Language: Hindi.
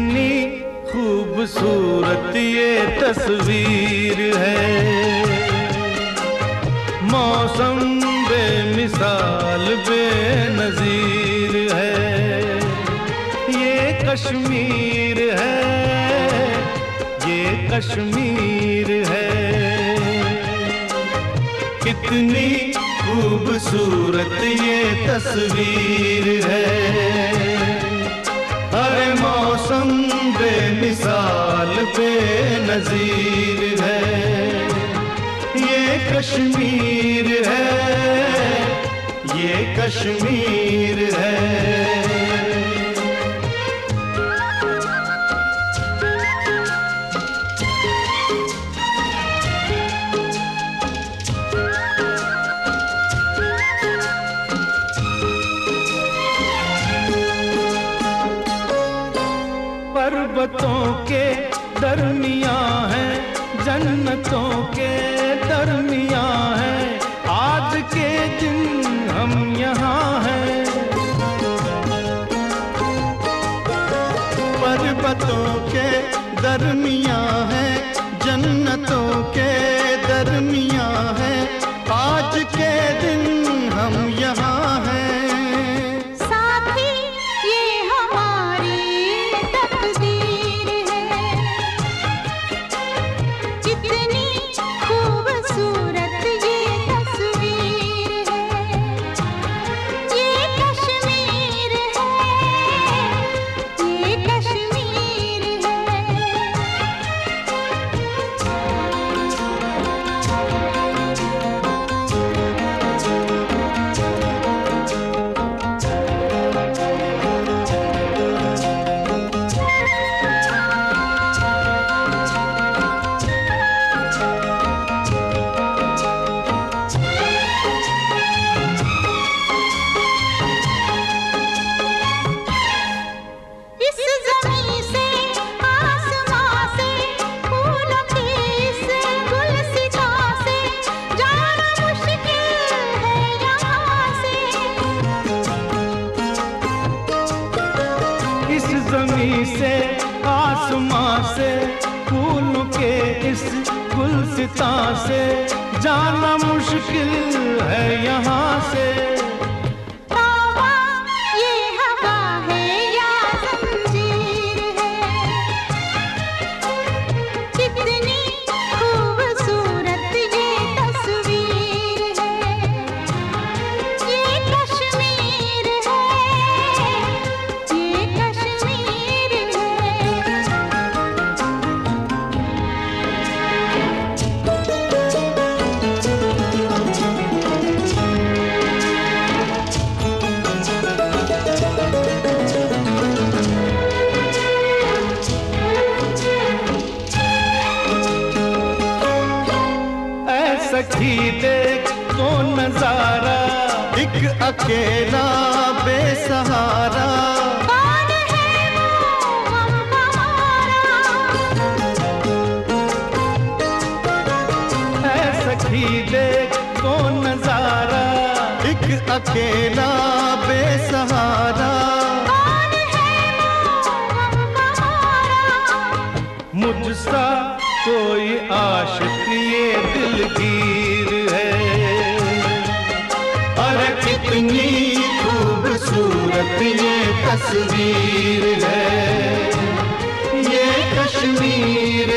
कितनी खूबसूरत ये तस्वीर है। मौसम बेमिसाल, बेनजीर है। ये कश्मीर है, ये कश्मीर है। कितनी खूबसूरत ये तस्वीर है। मौसम बेमिसाल बेनजीर है। ये कश्मीर है ये कश्मीर है। पर्वतों के दरमिया है, जन्नतों के दरमिया है। आज के दिन हम यहाँ हैं। पर्वतों के दरमिया है, जन्नतों के दरमिया है। आज के दिन जमी से आसमां से फूल के इस गुलसिता से जाना मुश्किल है यहाँ से। सखी देख तो नज़ारा? एक अकेला बेसहारा। है सखी देख तो नज़ारा? एक अकेला बेसहारा। है मुझसा कोई आशिक ये दिलगीर है अरे कितनी खूबसूरत ये तस्वीर है। ये कश्मीर